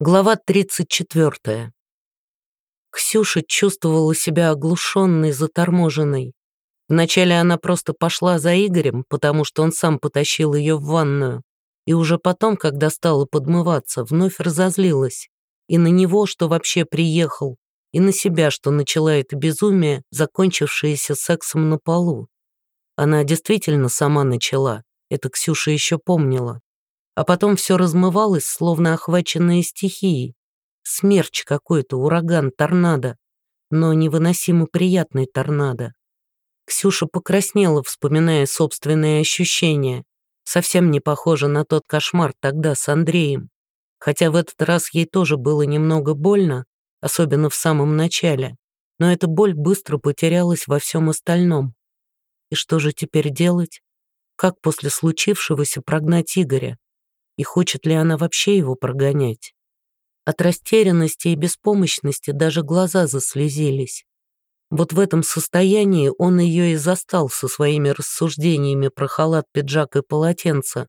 Глава 34. Ксюша чувствовала себя оглушенной, заторможенной. Вначале она просто пошла за Игорем, потому что он сам потащил ее в ванную, и уже потом, когда стала подмываться, вновь разозлилась. И на него, что вообще приехал, и на себя, что начала это безумие, закончившееся сексом на полу. Она действительно сама начала, это Ксюша еще помнила а потом все размывалось, словно охваченные стихией. Смерч какой-то, ураган, торнадо, но невыносимо приятный торнадо. Ксюша покраснела, вспоминая собственные ощущения. Совсем не похоже на тот кошмар тогда с Андреем. Хотя в этот раз ей тоже было немного больно, особенно в самом начале. Но эта боль быстро потерялась во всем остальном. И что же теперь делать? Как после случившегося прогнать Игоря? И хочет ли она вообще его прогонять. От растерянности и беспомощности даже глаза заслезились. Вот в этом состоянии он ее и застал со своими рассуждениями про халат, пиджак и полотенце.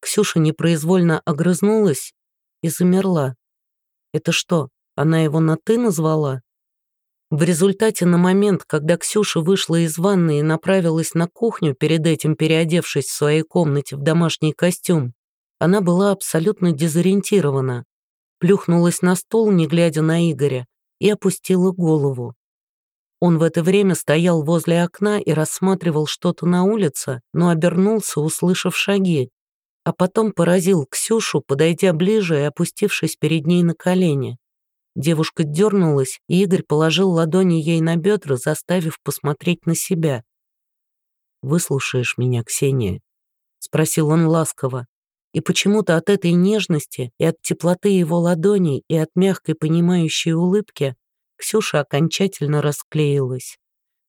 Ксюша непроизвольно огрызнулась и замерла. Это что, она его на «ты» назвала? В результате на момент, когда Ксюша вышла из ванны и направилась на кухню, перед этим переодевшись в своей комнате в домашний костюм, она была абсолютно дезориентирована, плюхнулась на стол, не глядя на Игоря, и опустила голову. Он в это время стоял возле окна и рассматривал что-то на улице, но обернулся, услышав шаги, а потом поразил Ксюшу, подойдя ближе и опустившись перед ней на колени. Девушка дернулась, и Игорь положил ладони ей на бедра, заставив посмотреть на себя. «Выслушаешь меня, Ксения?» — спросил он ласково. И почему-то от этой нежности и от теплоты его ладоней и от мягкой понимающей улыбки Ксюша окончательно расклеилась.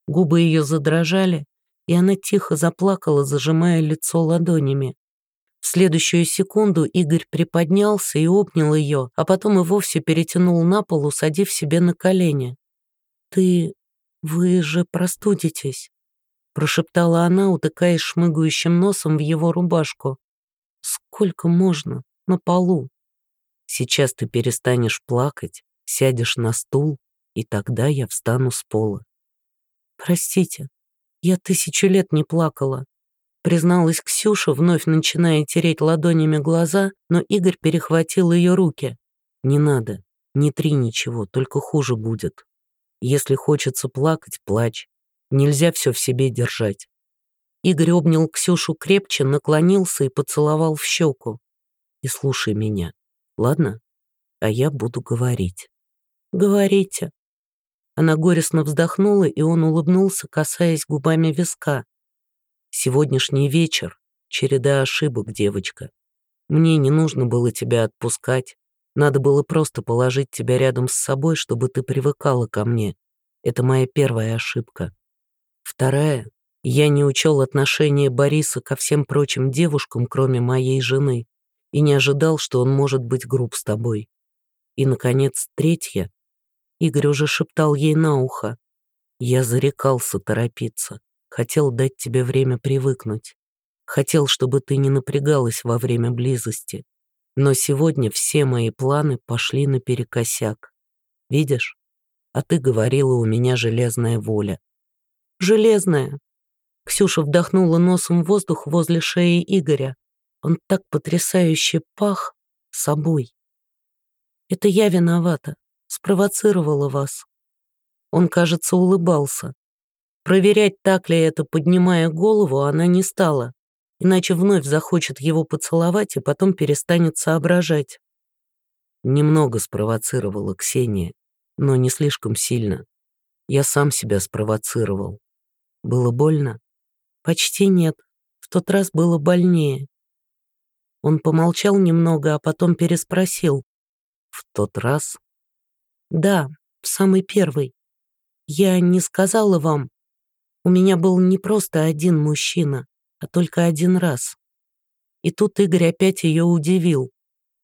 Губы ее задрожали, и она тихо заплакала, зажимая лицо ладонями. В следующую секунду Игорь приподнялся и обнял ее, а потом и вовсе перетянул на пол, усадив себе на колени. «Ты... вы же простудитесь», — прошептала она, утыкаясь шмыгающим носом в его рубашку. Сколько можно? На полу. Сейчас ты перестанешь плакать, сядешь на стул, и тогда я встану с пола. Простите, я тысячу лет не плакала. Призналась Ксюша, вновь начиная тереть ладонями глаза, но Игорь перехватил ее руки. Не надо, не три ничего, только хуже будет. Если хочется плакать, плачь. Нельзя все в себе держать. Игорь обнял Ксюшу крепче, наклонился и поцеловал в щеку. «И слушай меня, ладно? А я буду говорить». «Говорите». Она горестно вздохнула, и он улыбнулся, касаясь губами виска. «Сегодняшний вечер — череда ошибок, девочка. Мне не нужно было тебя отпускать. Надо было просто положить тебя рядом с собой, чтобы ты привыкала ко мне. Это моя первая ошибка. Вторая я не учел отношения Бориса ко всем прочим девушкам, кроме моей жены, и не ожидал, что он может быть груб с тобой. И, наконец, третье. Игорь уже шептал ей на ухо. Я зарекался торопиться, хотел дать тебе время привыкнуть. Хотел, чтобы ты не напрягалась во время близости. Но сегодня все мои планы пошли наперекосяк. Видишь? А ты говорила, у меня железная воля. Железная, Ксюша вдохнула носом воздух возле шеи Игоря. Он так потрясающе пах собой. «Это я виновата, спровоцировала вас». Он, кажется, улыбался. Проверять, так ли это, поднимая голову, она не стала, иначе вновь захочет его поцеловать и потом перестанет соображать. Немного спровоцировала Ксения, но не слишком сильно. Я сам себя спровоцировал. Было больно? Почти нет. В тот раз было больнее. Он помолчал немного, а потом переспросил. В тот раз? Да, в самый первый. Я не сказала вам. У меня был не просто один мужчина, а только один раз. И тут Игорь опять ее удивил.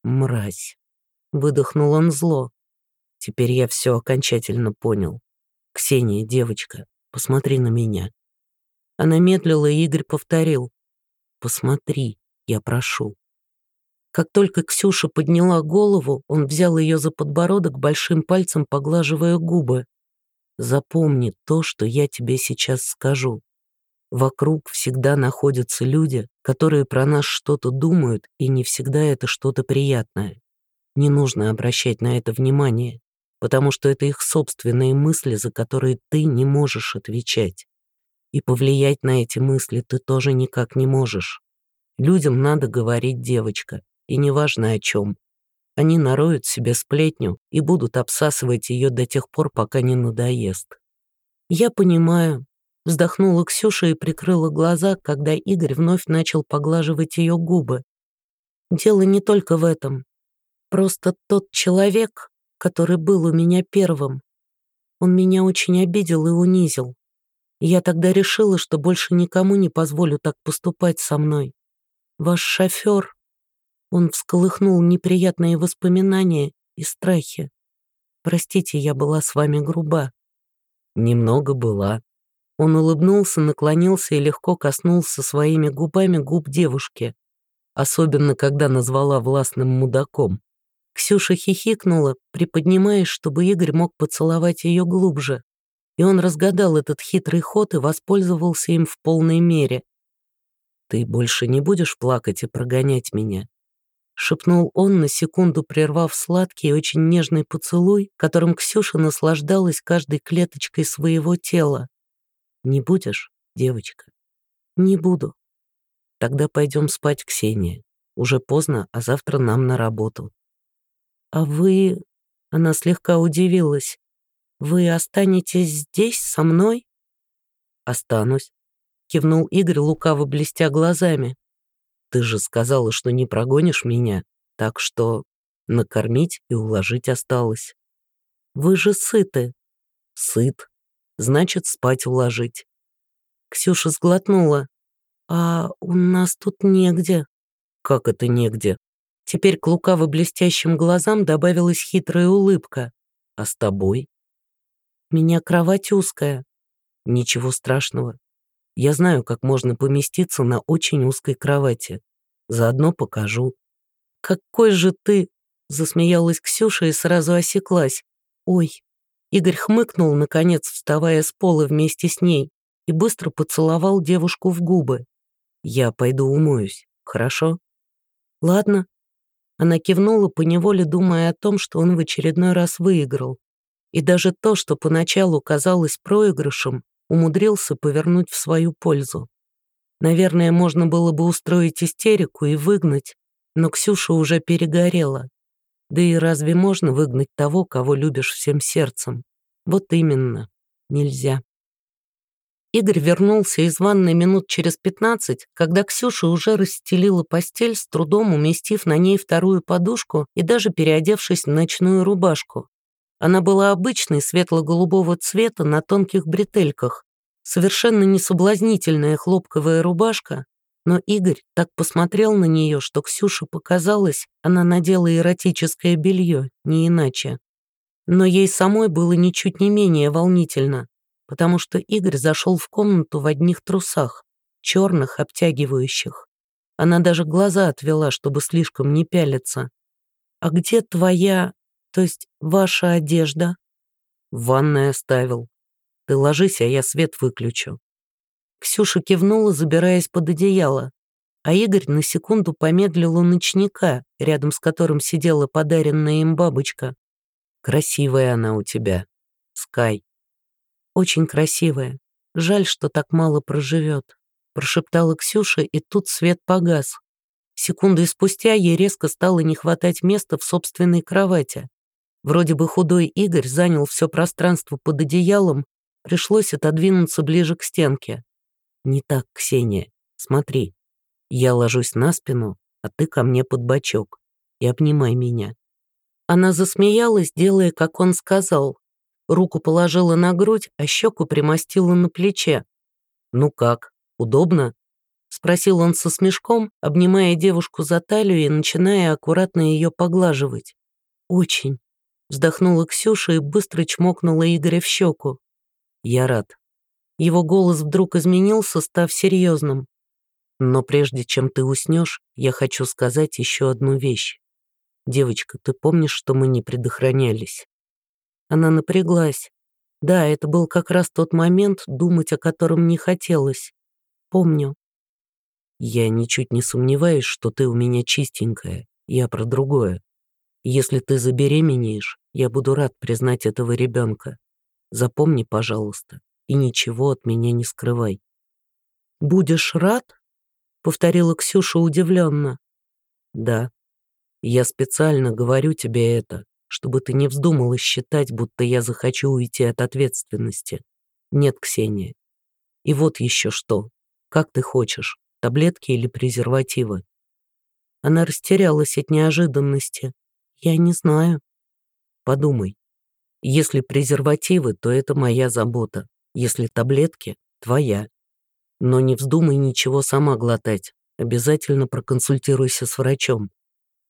«Мразь!» — выдохнул он зло. «Теперь я все окончательно понял. Ксения, девочка, посмотри на меня. Она медлила, и Игорь повторил. «Посмотри, я прошу». Как только Ксюша подняла голову, он взял ее за подбородок, большим пальцем поглаживая губы. «Запомни то, что я тебе сейчас скажу. Вокруг всегда находятся люди, которые про нас что-то думают, и не всегда это что-то приятное. Не нужно обращать на это внимание, потому что это их собственные мысли, за которые ты не можешь отвечать. И повлиять на эти мысли ты тоже никак не можешь. Людям надо говорить девочка, и неважно о чем. Они нароют себе сплетню и будут обсасывать ее до тех пор, пока не надоест. Я понимаю, вздохнула Ксюша и прикрыла глаза, когда Игорь вновь начал поглаживать ее губы. Дело не только в этом. Просто тот человек, который был у меня первым, он меня очень обидел и унизил. Я тогда решила, что больше никому не позволю так поступать со мной. Ваш шофер, он всколыхнул неприятные воспоминания и страхи. Простите, я была с вами груба. Немного была. Он улыбнулся, наклонился и легко коснулся своими губами губ девушки, особенно когда назвала властным мудаком. Ксюша хихикнула, приподнимаясь, чтобы Игорь мог поцеловать ее глубже, и он разгадал этот хитрый ход и воспользовался им в полной мере. «Ты больше не будешь плакать и прогонять меня?» шепнул он, на секунду прервав сладкий и очень нежный поцелуй, которым Ксюша наслаждалась каждой клеточкой своего тела. «Не будешь, девочка?» «Не буду». «Тогда пойдем спать, Ксения. Уже поздно, а завтра нам на работу». «А вы...» Она слегка удивилась. «Вы останетесь здесь со мной?» «Останусь», — кивнул Игорь, лукаво блестя глазами. Ты же сказала, что не прогонишь меня, так что накормить и уложить осталось. Вы же сыты. Сыт. Значит, спать уложить. Ксюша сглотнула. А у нас тут негде. Как это негде? Теперь к лукаво-блестящим глазам добавилась хитрая улыбка. А с тобой? Меня кровать узкая. Ничего страшного. Я знаю, как можно поместиться на очень узкой кровати. Заодно покажу». «Какой же ты...» — засмеялась Ксюша и сразу осеклась. «Ой». Игорь хмыкнул, наконец, вставая с пола вместе с ней, и быстро поцеловал девушку в губы. «Я пойду умоюсь, хорошо?» «Ладно». Она кивнула, поневоле думая о том, что он в очередной раз выиграл. И даже то, что поначалу казалось проигрышем, умудрился повернуть в свою пользу. Наверное, можно было бы устроить истерику и выгнать, но Ксюша уже перегорела. Да и разве можно выгнать того, кого любишь всем сердцем? Вот именно, нельзя. Игорь вернулся из ванной минут через пятнадцать, когда Ксюша уже расстелила постель, с трудом уместив на ней вторую подушку и даже переодевшись в ночную рубашку. Она была обычной светло-голубого цвета на тонких бретельках, совершенно несоблазнительная хлопковая рубашка, но Игорь так посмотрел на нее, что Ксюше показалось, она надела эротическое белье, не иначе. Но ей самой было ничуть не менее волнительно, потому что Игорь зашел в комнату в одних трусах, черных, обтягивающих. Она даже глаза отвела, чтобы слишком не пялиться. «А где твоя...» То есть ваша одежда? В ванной оставил. Ты ложись, а я свет выключу. Ксюша кивнула, забираясь под одеяло, а Игорь на секунду помедлил у ночника, рядом с которым сидела подаренная им бабочка. Красивая она у тебя, Скай. Очень красивая. Жаль, что так мало проживет. Прошептала Ксюша, и тут свет погас. Секунды спустя ей резко стало не хватать места в собственной кровати. Вроде бы худой Игорь занял все пространство под одеялом, пришлось отодвинуться ближе к стенке. «Не так, Ксения, смотри. Я ложусь на спину, а ты ко мне под бочок. И обнимай меня». Она засмеялась, делая, как он сказал. Руку положила на грудь, а щеку примостила на плече. «Ну как, удобно?» — спросил он со смешком, обнимая девушку за талию и начиная аккуратно ее поглаживать. «Очень», Вздохнула Ксюша и быстро чмокнула Игоря в щеку. «Я рад». Его голос вдруг изменился, став серьезным. Но прежде чем ты уснешь, я хочу сказать еще одну вещь. Девочка, ты помнишь, что мы не предохранялись? Она напряглась. Да, это был как раз тот момент, думать о котором не хотелось. Помню. Я ничуть не сомневаюсь, что ты у меня чистенькая. Я про другое. Если ты забеременеешь, я буду рад признать этого ребенка. Запомни, пожалуйста, и ничего от меня не скрывай. «Будешь рад?» — повторила Ксюша удивленно. «Да. Я специально говорю тебе это, чтобы ты не вздумала считать, будто я захочу уйти от ответственности. Нет, Ксения. И вот еще что. Как ты хочешь, таблетки или презервативы?» Она растерялась от неожиданности. «Я не знаю». «Подумай. Если презервативы, то это моя забота. Если таблетки — твоя. Но не вздумай ничего сама глотать. Обязательно проконсультируйся с врачом.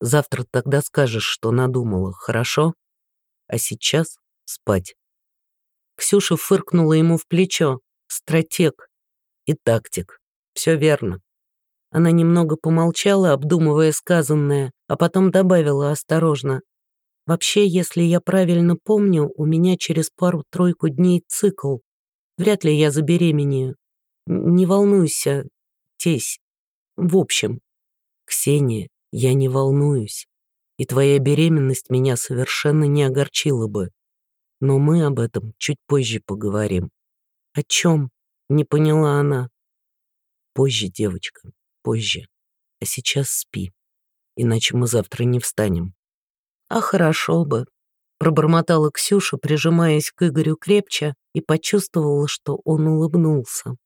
Завтра тогда скажешь, что надумала, хорошо? А сейчас спать. Ксюша фыркнула ему в плечо. Стратег и тактик. Все верно. Она немного помолчала, обдумывая сказанное, а потом добавила осторожно. «Вообще, если я правильно помню, у меня через пару-тройку дней цикл. Вряд ли я забеременею. Не волнуйся, тесь. В общем, Ксения, я не волнуюсь, и твоя беременность меня совершенно не огорчила бы. Но мы об этом чуть позже поговорим. О чем? Не поняла она. Позже, девочка, позже. А сейчас спи, иначе мы завтра не встанем. А хорошо бы, пробормотала Ксюша, прижимаясь к Игорю крепче, и почувствовала, что он улыбнулся.